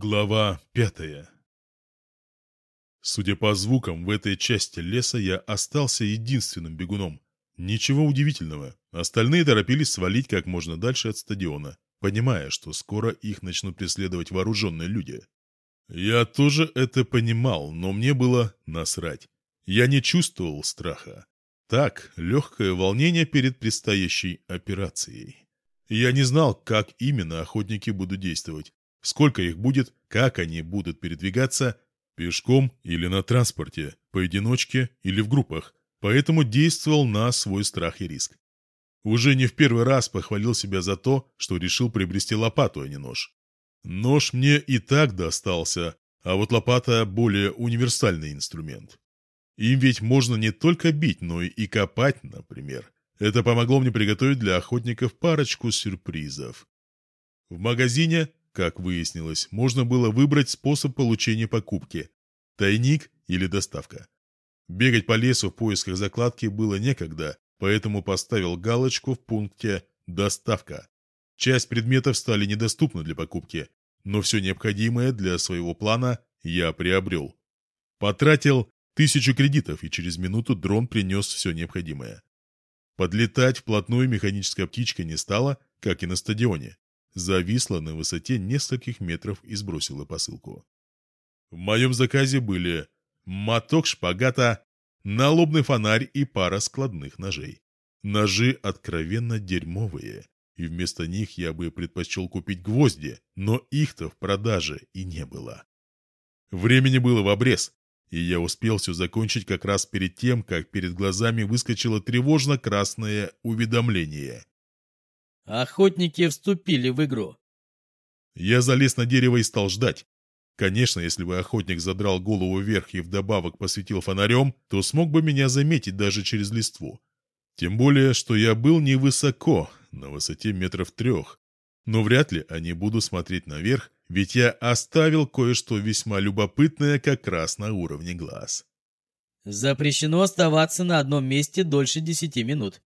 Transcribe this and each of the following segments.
Глава пятая Судя по звукам, в этой части леса я остался единственным бегуном. Ничего удивительного. Остальные торопились свалить как можно дальше от стадиона, понимая, что скоро их начнут преследовать вооруженные люди. Я тоже это понимал, но мне было насрать. Я не чувствовал страха. Так, легкое волнение перед предстоящей операцией. Я не знал, как именно охотники будут действовать. Сколько их будет, как они будут передвигаться, пешком или на транспорте, поодиночке или в группах, поэтому действовал на свой страх и риск. Уже не в первый раз похвалил себя за то, что решил приобрести лопату, а не нож. Нож мне и так достался, а вот лопата более универсальный инструмент. Им ведь можно не только бить, но и копать, например. Это помогло мне приготовить для охотников парочку сюрпризов. В магазине как выяснилось, можно было выбрать способ получения покупки – тайник или доставка. Бегать по лесу в поисках закладки было некогда, поэтому поставил галочку в пункте «Доставка». Часть предметов стали недоступны для покупки, но все необходимое для своего плана я приобрел. Потратил тысячу кредитов, и через минуту дрон принес все необходимое. Подлетать вплотную механическая птичка не стала, как и на стадионе зависла на высоте нескольких метров и сбросила посылку. В моем заказе были моток шпагата, налобный фонарь и пара складных ножей. Ножи откровенно дерьмовые, и вместо них я бы предпочел купить гвозди, но их-то в продаже и не было. Времени было в обрез, и я успел все закончить как раз перед тем, как перед глазами выскочило тревожно-красное уведомление. Охотники вступили в игру. Я залез на дерево и стал ждать. Конечно, если бы охотник задрал голову вверх и вдобавок посветил фонарем, то смог бы меня заметить даже через листву. Тем более, что я был невысоко, на высоте метров трех. Но вряд ли они будут смотреть наверх, ведь я оставил кое-что весьма любопытное как раз на уровне глаз. Запрещено оставаться на одном месте дольше десяти минут.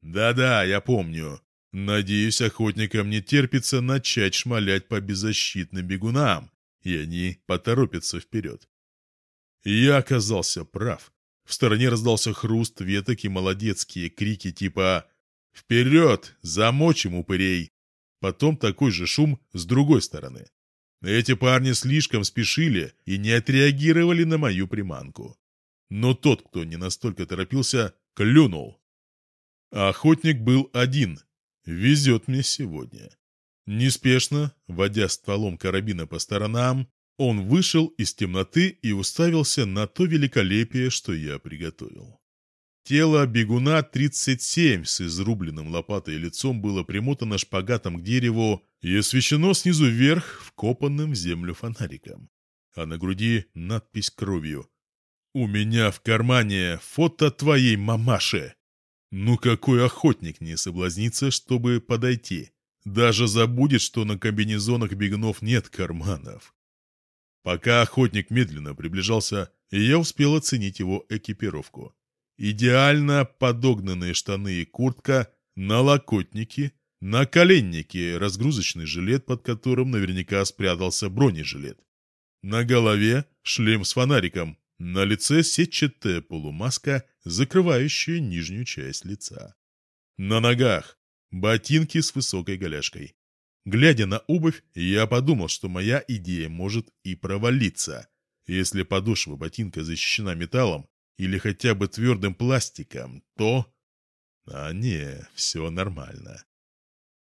Да-да, я помню. Надеюсь, охотникам не терпится начать шмалять по беззащитным бегунам, и они поторопятся вперед. Я оказался прав. В стороне раздался хруст веток и молодецкие крики типа «Вперед! Замочим упырей!» Потом такой же шум с другой стороны. Эти парни слишком спешили и не отреагировали на мою приманку. Но тот, кто не настолько торопился, клюнул. Охотник был один, Везет мне сегодня. Неспешно, водя стволом карабина по сторонам, он вышел из темноты и уставился на то великолепие, что я приготовил. Тело бегуна 37 с изрубленным лопатой лицом было примотано шпагатом к дереву и освещено снизу вверх вкопанным в землю фонариком. А на груди надпись кровью. «У меня в кармане фото твоей мамаши!» Ну какой охотник не соблазнится, чтобы подойти? Даже забудет, что на комбинезонах бегунов нет карманов. Пока охотник медленно приближался, я успел оценить его экипировку. Идеально подогнанные штаны и куртка, налокотники, наколенники, разгрузочный жилет, под которым наверняка спрятался бронежилет. На голове шлем с фонариком, на лице сетчатая полумаска, закрывающая нижнюю часть лица. На ногах ботинки с высокой голяшкой. Глядя на обувь, я подумал, что моя идея может и провалиться. Если подошва ботинка защищена металлом или хотя бы твердым пластиком, то... А не, все нормально.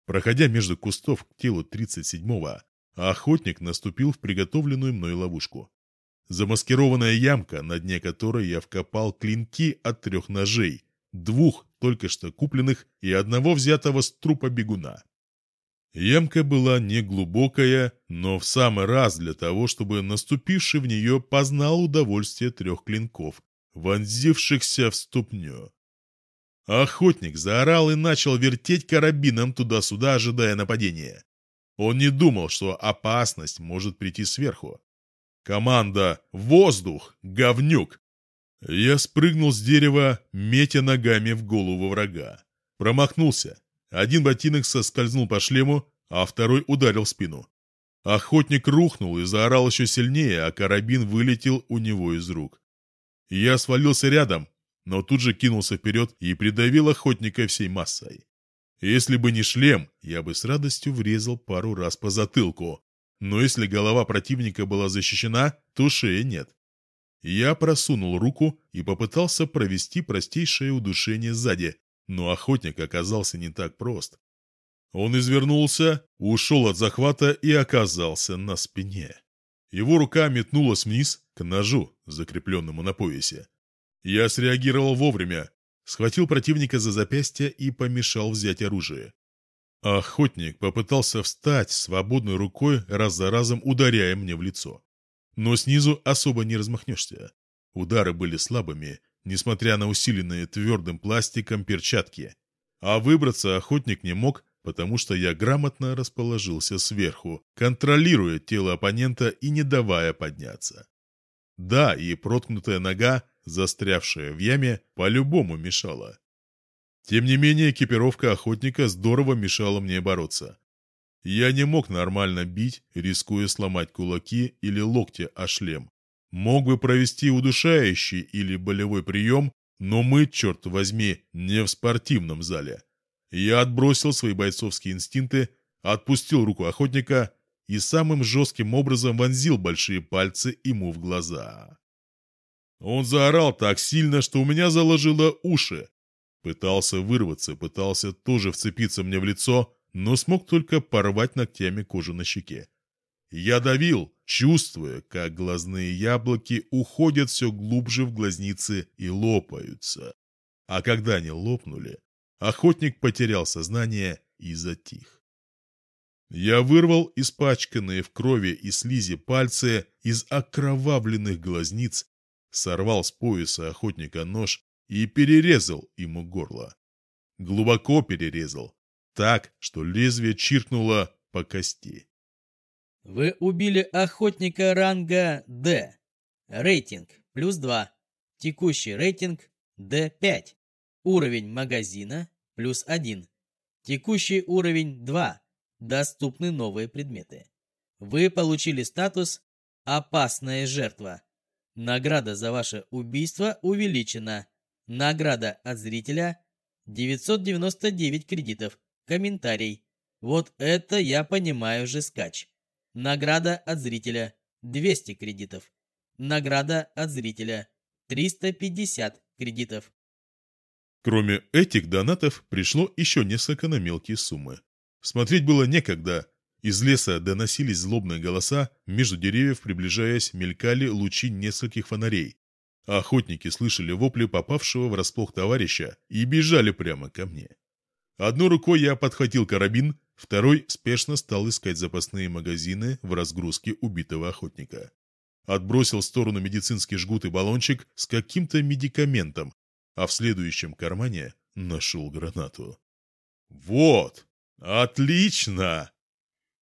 Проходя между кустов к телу 37-го, охотник наступил в приготовленную мной ловушку. Замаскированная ямка, на дне которой я вкопал клинки от трех ножей, двух только что купленных и одного взятого с трупа бегуна. Ямка была неглубокая, но в самый раз для того, чтобы наступивший в нее познал удовольствие трех клинков, вонзившихся в ступню. Охотник заорал и начал вертеть карабином туда-сюда, ожидая нападения. Он не думал, что опасность может прийти сверху. Команда «Воздух! Говнюк!» Я спрыгнул с дерева, метя ногами в голову врага. Промахнулся. Один ботинок соскользнул по шлему, а второй ударил в спину. Охотник рухнул и заорал еще сильнее, а карабин вылетел у него из рук. Я свалился рядом, но тут же кинулся вперед и придавил охотника всей массой. Если бы не шлем, я бы с радостью врезал пару раз по затылку. Но если голова противника была защищена, то шеи нет. Я просунул руку и попытался провести простейшее удушение сзади, но охотник оказался не так прост. Он извернулся, ушел от захвата и оказался на спине. Его рука метнулась вниз к ножу, закрепленному на поясе. Я среагировал вовремя, схватил противника за запястье и помешал взять оружие. Охотник попытался встать свободной рукой, раз за разом ударяя мне в лицо. Но снизу особо не размахнешься. Удары были слабыми, несмотря на усиленные твердым пластиком перчатки. А выбраться охотник не мог, потому что я грамотно расположился сверху, контролируя тело оппонента и не давая подняться. Да, и проткнутая нога, застрявшая в яме, по-любому мешала. Тем не менее, экипировка охотника здорово мешала мне бороться. Я не мог нормально бить, рискуя сломать кулаки или локти о шлем. Мог бы провести удушающий или болевой прием, но мы, черт возьми, не в спортивном зале. Я отбросил свои бойцовские инстинкты, отпустил руку охотника и самым жестким образом вонзил большие пальцы ему в глаза. Он заорал так сильно, что у меня заложило уши. Пытался вырваться, пытался тоже вцепиться мне в лицо, но смог только порвать ногтями кожу на щеке. Я давил, чувствуя, как глазные яблоки уходят все глубже в глазницы и лопаются. А когда они лопнули, охотник потерял сознание и затих. Я вырвал испачканные в крови и слизи пальцы из окровавленных глазниц, сорвал с пояса охотника нож и перерезал ему горло. Глубоко перерезал, так, что лезвие чиркнуло по кости. Вы убили охотника ранга D. Рейтинг плюс 2. Текущий рейтинг D5. Уровень магазина плюс 1. Текущий уровень 2. Доступны новые предметы. Вы получили статус «Опасная жертва». Награда за ваше убийство увеличена. Награда от зрителя 999 кредитов. Комментарий. Вот это я понимаю же скач. Награда от зрителя 200 кредитов. Награда от зрителя 350 кредитов. Кроме этих донатов пришло еще несколько на мелкие суммы. Смотреть было некогда. Из леса доносились злобные голоса, между деревьев приближаясь мелькали лучи нескольких фонарей. Охотники слышали вопли попавшего врасплох товарища и бежали прямо ко мне. Одной рукой я подхватил карабин, второй спешно стал искать запасные магазины в разгрузке убитого охотника. Отбросил в сторону медицинский жгут и баллончик с каким-то медикаментом, а в следующем кармане нашел гранату. «Вот! Отлично!»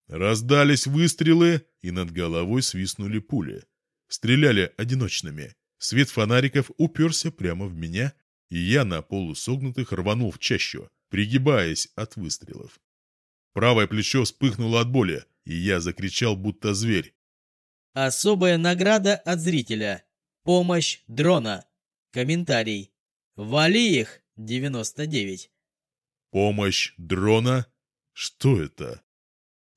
Раздались выстрелы, и над головой свистнули пули. Стреляли одиночными. Свет фонариков уперся прямо в меня, и я на полусогнутых рванул в чащу пригибаясь от выстрелов. Правое плечо вспыхнуло от боли, и я закричал, будто зверь. Особая награда от зрителя. Помощь дрона. Комментарий. Вали их, 99. Помощь дрона? Что это?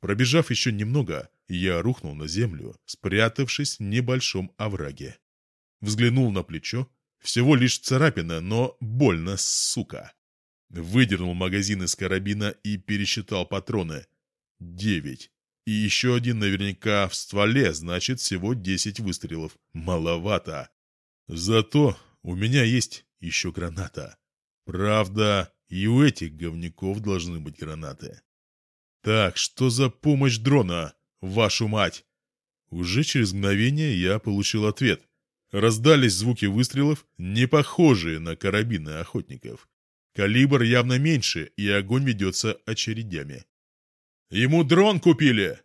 Пробежав еще немного, я рухнул на землю, спрятавшись в небольшом овраге. Взглянул на плечо. Всего лишь царапина, но больно, сука. Выдернул магазин из карабина и пересчитал патроны. Девять. И еще один наверняка в стволе, значит всего десять выстрелов. Маловато. Зато у меня есть еще граната. Правда, и у этих говняков должны быть гранаты. Так, что за помощь дрона, вашу мать? Уже через мгновение я получил ответ. Раздались звуки выстрелов, не похожие на карабины охотников. Калибр явно меньше, и огонь ведется очередями. «Ему дрон купили!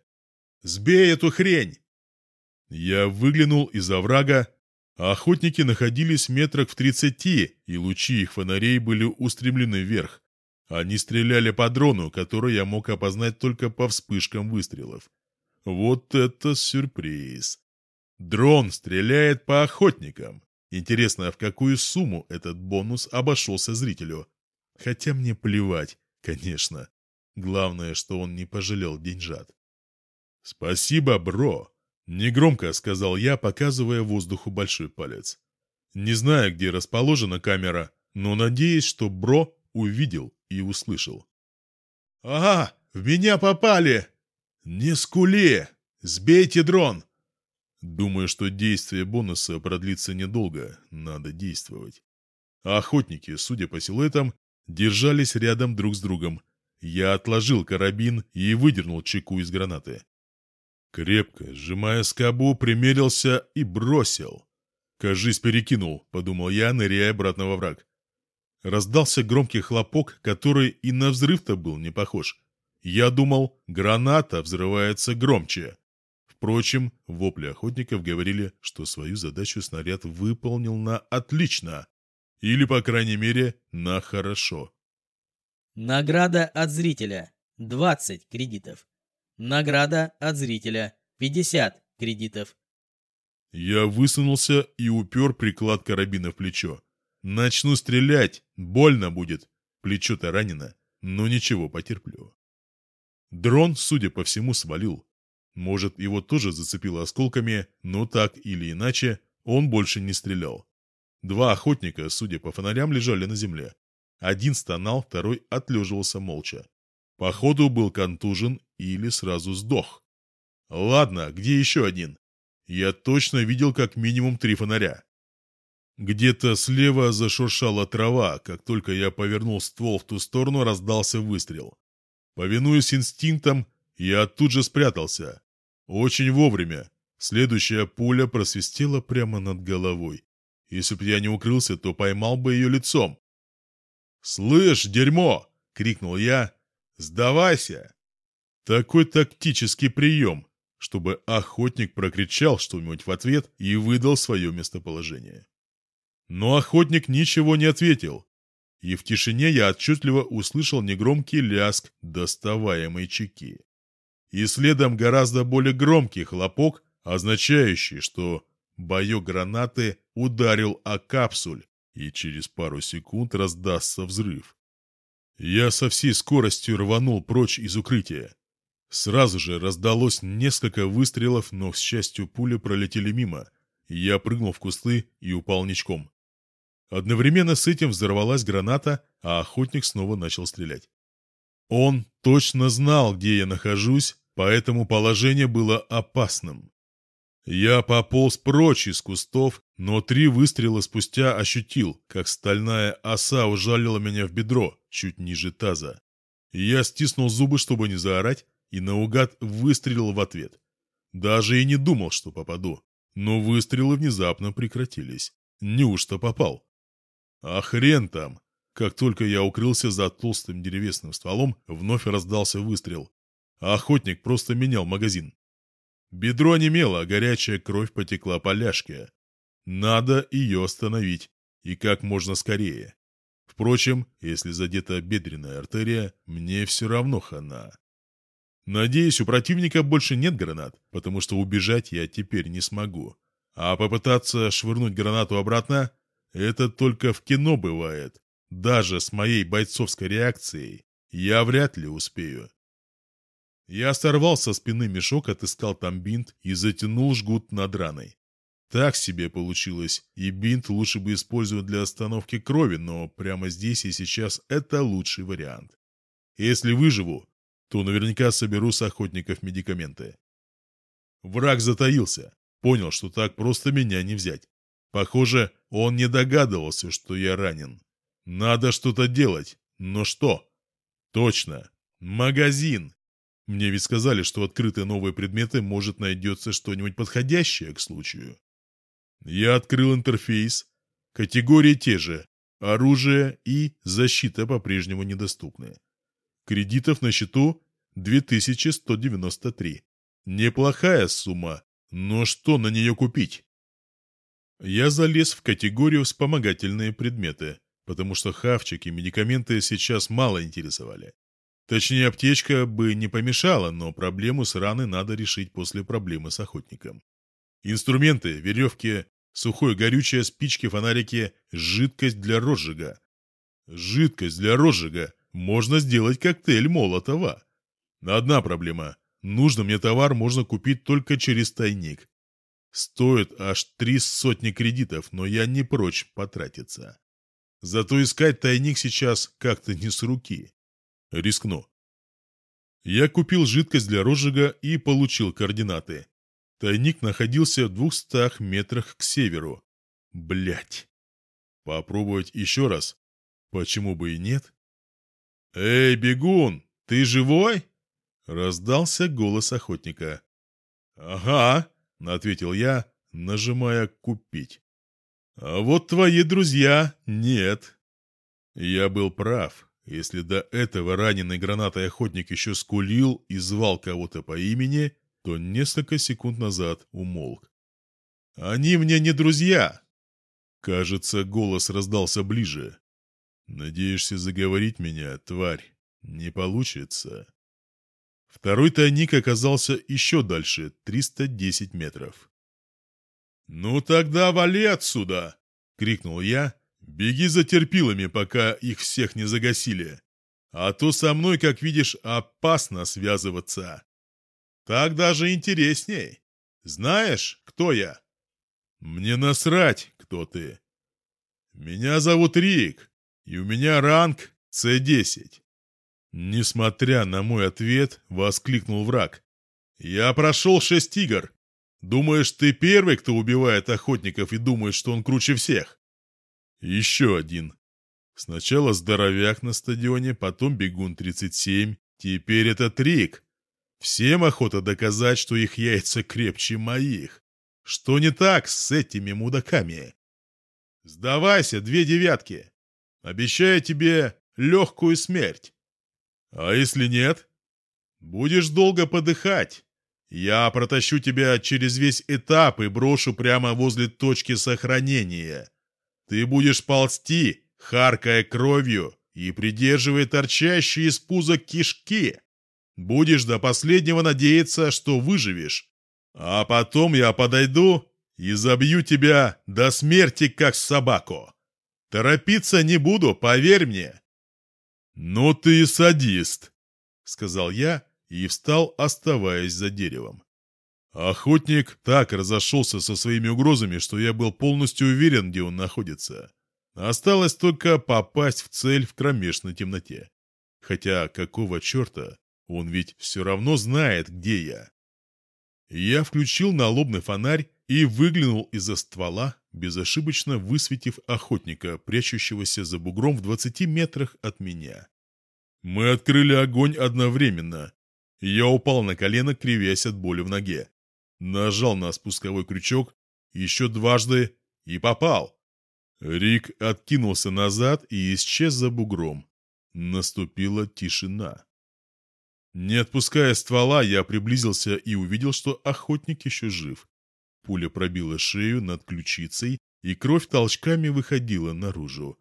Сбей эту хрень!» Я выглянул из оврага, охотники находились метрах в тридцати, и лучи их фонарей были устремлены вверх. Они стреляли по дрону, который я мог опознать только по вспышкам выстрелов. Вот это сюрприз. Дрон стреляет по охотникам. Интересно, а в какую сумму этот бонус обошелся зрителю? Хотя мне плевать, конечно. Главное, что он не пожалел деньжат. «Спасибо, бро!» — негромко сказал я, показывая воздуху большой палец. Не знаю, где расположена камера, но надеюсь, что бро увидел и услышал. «Ага, в меня попали!» «Не скули! Сбейте дрон!» Думаю, что действие бонуса продлится недолго, надо действовать. А охотники, судя по силуэтам, держались рядом друг с другом. Я отложил карабин и выдернул чеку из гранаты. Крепко, сжимая скобу, примерился и бросил. «Кажись, перекинул», — подумал я, ныряя обратно во враг. Раздался громкий хлопок, который и на взрыв-то был не похож. Я думал, граната взрывается громче. Впрочем, вопли охотников говорили, что свою задачу снаряд выполнил на отлично. Или, по крайней мере, на хорошо. Награда от зрителя. 20 кредитов. Награда от зрителя. 50 кредитов. Я высунулся и упер приклад карабина в плечо. Начну стрелять, больно будет. Плечо-то ранено, но ничего, потерплю. Дрон, судя по всему, свалил. Может, его тоже зацепило осколками, но так или иначе, он больше не стрелял. Два охотника, судя по фонарям, лежали на земле. Один стонал, второй отлеживался молча. Походу был контужен или сразу сдох. Ладно, где еще один? Я точно видел как минимум три фонаря. Где-то слева зашуршала трава, как только я повернул ствол в ту сторону, раздался выстрел. Повинуясь инстинктам, я тут же спрятался. Очень вовремя. Следующая пуля просвистела прямо над головой. Если бы я не укрылся, то поймал бы ее лицом. «Слышь, дерьмо!» — крикнул я. «Сдавайся!» Такой тактический прием, чтобы охотник прокричал что-нибудь в ответ и выдал свое местоположение. Но охотник ничего не ответил, и в тишине я отчетливо услышал негромкий ляск доставаемой чеки и следом гораздо более громкий хлопок, означающий, что боек гранаты ударил о капсуль, и через пару секунд раздастся взрыв. Я со всей скоростью рванул прочь из укрытия. Сразу же раздалось несколько выстрелов, но, к счастью, пули пролетели мимо. Я прыгнул в кусты и упал ничком. Одновременно с этим взорвалась граната, а охотник снова начал стрелять. Он точно знал, где я нахожусь, поэтому положение было опасным. Я пополз прочь из кустов, но три выстрела спустя ощутил, как стальная оса ужалила меня в бедро, чуть ниже таза. Я стиснул зубы, чтобы не заорать, и наугад выстрелил в ответ. Даже и не думал, что попаду. Но выстрелы внезапно прекратились. Неужто попал? А хрен там! Как только я укрылся за толстым деревесным стволом, вновь раздался выстрел. А охотник просто менял магазин. Бедро немело, а горячая кровь потекла по ляжке. Надо ее остановить. И как можно скорее. Впрочем, если задета бедренная артерия, мне все равно хана. Надеюсь, у противника больше нет гранат, потому что убежать я теперь не смогу. А попытаться швырнуть гранату обратно — это только в кино бывает. Даже с моей бойцовской реакцией я вряд ли успею. Я сорвал со спины мешок, отыскал там бинт и затянул жгут над раной. Так себе получилось, и бинт лучше бы использовать для остановки крови, но прямо здесь и сейчас это лучший вариант. Если выживу, то наверняка соберу с охотников медикаменты. Враг затаился, понял, что так просто меня не взять. Похоже, он не догадывался, что я ранен. Надо что-то делать. Но что? Точно. Магазин. Мне ведь сказали, что открытые новые предметы может найдется что-нибудь подходящее к случаю. Я открыл интерфейс. Категории те же. Оружие и защита по-прежнему недоступны. Кредитов на счету 2193. Неплохая сумма, но что на нее купить? Я залез в категорию «Вспомогательные предметы» потому что хавчики медикаменты сейчас мало интересовали. Точнее, аптечка бы не помешала, но проблему с раной надо решить после проблемы с охотником. Инструменты, веревки, сухое горючее, спички, фонарики, жидкость для розжига. Жидкость для розжига. Можно сделать коктейль Молотова. Одна проблема. Нужно мне товар можно купить только через тайник. Стоит аж три сотни кредитов, но я не прочь потратиться. Зато искать тайник сейчас как-то не с руки. Рискну. Я купил жидкость для розжига и получил координаты. Тайник находился в двухстах метрах к северу. Блять. Попробовать еще раз? Почему бы и нет? «Эй, бегун, ты живой?» Раздался голос охотника. «Ага», — ответил я, нажимая «Купить». «А вот твои друзья нет». Я был прав. Если до этого раненый гранатой охотник еще скулил и звал кого-то по имени, то несколько секунд назад умолк. «Они мне не друзья!» Кажется, голос раздался ближе. «Надеешься заговорить меня, тварь? Не получится». Второй тайник оказался еще дальше, 310 метров. «Ну тогда вали отсюда!» — крикнул я. «Беги за терпилами, пока их всех не загасили. А то со мной, как видишь, опасно связываться. Так даже интересней. Знаешь, кто я?» «Мне насрать, кто ты. Меня зовут Рик, и у меня ранг С10. Несмотря на мой ответ, воскликнул враг. «Я прошел шесть игр. Думаешь, ты первый, кто убивает охотников и думает, что он круче всех?» Еще один. Сначала здоровяк на стадионе, потом бегун 37, теперь это Трик. Всем охота доказать, что их яйца крепче моих. Что не так с этими мудаками? Сдавайся, две девятки. Обещаю тебе легкую смерть. А если нет? Будешь долго подыхать. Я протащу тебя через весь этап и брошу прямо возле точки сохранения. Ты будешь ползти, харкая кровью и придерживая торчащие из пуза кишки. Будешь до последнего надеяться, что выживешь. А потом я подойду и забью тебя до смерти, как собаку. Торопиться не буду, поверь мне. «Ну ты и садист», — сказал я и встал, оставаясь за деревом. Охотник так разошелся со своими угрозами, что я был полностью уверен, где он находится. Осталось только попасть в цель в кромешной темноте. Хотя какого черта? Он ведь все равно знает, где я. Я включил налобный фонарь и выглянул из-за ствола, безошибочно высветив охотника, прячущегося за бугром в двадцати метрах от меня. Мы открыли огонь одновременно. Я упал на колено, кривясь от боли в ноге. Нажал на спусковой крючок еще дважды и попал. Рик откинулся назад и исчез за бугром. Наступила тишина. Не отпуская ствола, я приблизился и увидел, что охотник еще жив. Пуля пробила шею над ключицей, и кровь толчками выходила наружу.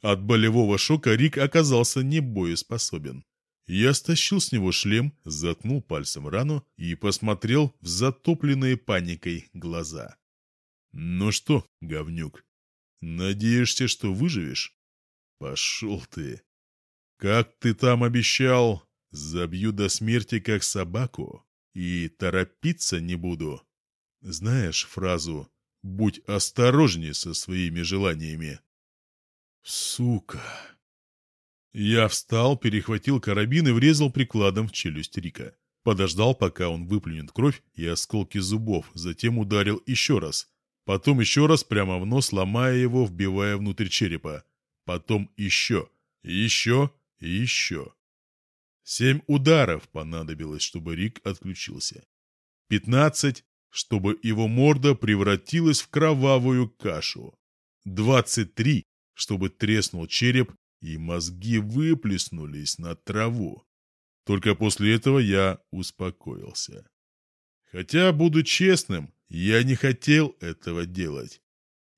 От болевого шока Рик оказался не боеспособен. Я стащил с него шлем, заткнул пальцем рану и посмотрел в затопленные паникой глаза. «Ну что, говнюк, надеешься, что выживешь? Пошел ты! Как ты там обещал, Забью до смерти, как собаку, и торопиться не буду. Знаешь фразу «Будь осторожней со своими желаниями». Сука. Я встал, перехватил карабин и врезал прикладом в челюсть Рика. Подождал, пока он выплюнет кровь и осколки зубов, затем ударил еще раз. Потом еще раз прямо в нос, ломая его, вбивая внутрь черепа. Потом еще, еще и еще. Семь ударов понадобилось, чтобы Рик отключился. Пятнадцать, чтобы его морда превратилась в кровавую кашу. Двадцать три, чтобы треснул череп и мозги выплеснулись на траву. Только после этого я успокоился. Хотя, буду честным, я не хотел этого делать.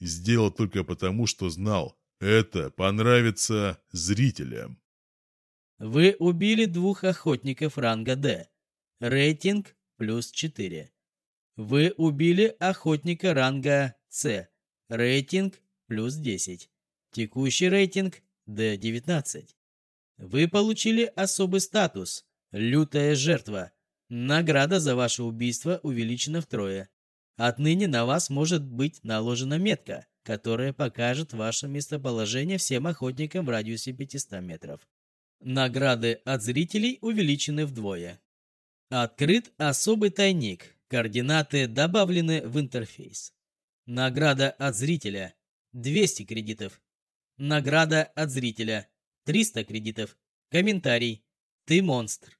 Сделал только потому, что знал, это понравится зрителям. Вы убили двух охотников ранга D. Рейтинг плюс 4. Вы убили охотника ранга С. Рейтинг плюс 10. Текущий рейтинг D19. Вы получили особый статус «Лютая жертва». Награда за ваше убийство увеличена втрое. Отныне на вас может быть наложена метка, которая покажет ваше местоположение всем охотникам в радиусе 500 метров. Награды от зрителей увеличены вдвое. Открыт особый тайник. Координаты добавлены в интерфейс. Награда от зрителя 200 кредитов. Награда от зрителя 300 кредитов. Комментарий. Ты монстр.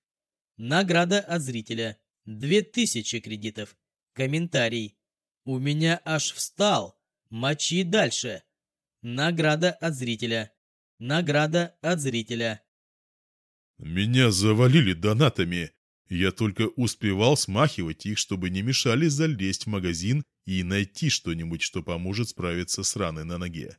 Награда от зрителя 2000 кредитов. Комментарий. У меня аж встал. Мочи дальше. Награда от зрителя. Награда от зрителя. Меня завалили донатами. Я только успевал смахивать их, чтобы не мешали залезть в магазин и найти что-нибудь, что поможет справиться с раной на ноге.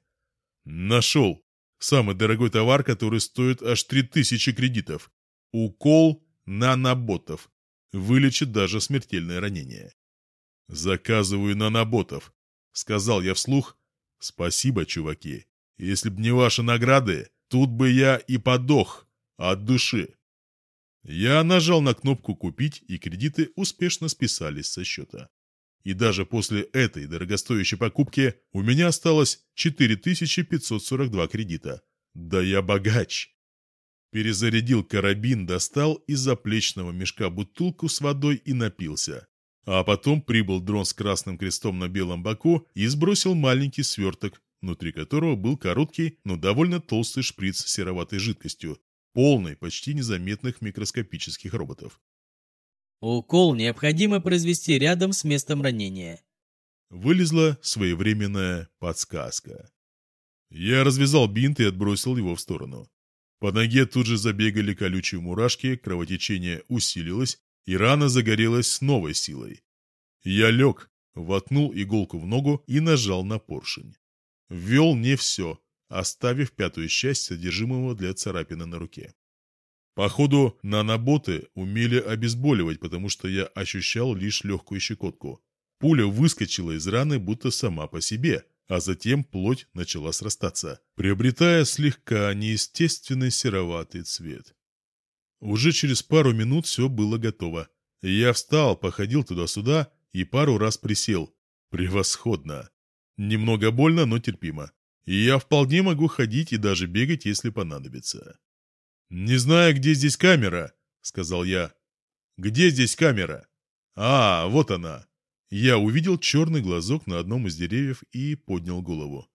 Нашел. Самый дорогой товар, который стоит аж 3000 кредитов. Укол наноботов. Вылечит даже смертельное ранение. «Заказываю наноботов», — сказал я вслух. «Спасибо, чуваки. Если б не ваши награды, тут бы я и подох от души». Я нажал на кнопку «Купить», и кредиты успешно списались со счета. И даже после этой дорогостоящей покупки у меня осталось 4542 кредита. Да я богач! Перезарядил карабин, достал из заплечного мешка бутылку с водой и напился. А потом прибыл дрон с красным крестом на белом боку и сбросил маленький сверток, внутри которого был короткий, но довольно толстый шприц с сероватой жидкостью, полный почти незаметных микроскопических роботов. Укол необходимо произвести рядом с местом ранения. Вылезла своевременная подсказка. Я развязал бинт и отбросил его в сторону. По ноге тут же забегали колючие мурашки, кровотечение усилилось, и рана загорелась с новой силой. Я лег, воткнул иголку в ногу и нажал на поршень. Ввел не все, оставив пятую часть содержимого для царапины на руке. Походу, наноботы умели обезболивать, потому что я ощущал лишь легкую щекотку. Пуля выскочила из раны будто сама по себе, а затем плоть начала срастаться, приобретая слегка неестественный сероватый цвет. Уже через пару минут все было готово. Я встал, походил туда-сюда и пару раз присел. Превосходно. Немного больно, но терпимо. И я вполне могу ходить и даже бегать, если понадобится. «Не знаю, где здесь камера», — сказал я. «Где здесь камера?» «А, вот она». Я увидел черный глазок на одном из деревьев и поднял голову.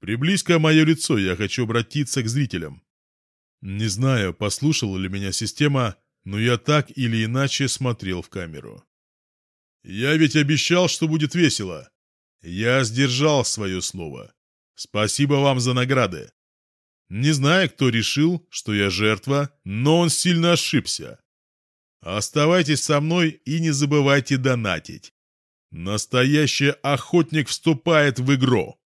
«Приблизь-ка мое лицо, я хочу обратиться к зрителям». Не знаю, послушала ли меня система, но я так или иначе смотрел в камеру. «Я ведь обещал, что будет весело. Я сдержал свое слово. Спасибо вам за награды. Не знаю, кто решил, что я жертва, но он сильно ошибся. Оставайтесь со мной и не забывайте донатить. Настоящий охотник вступает в игру.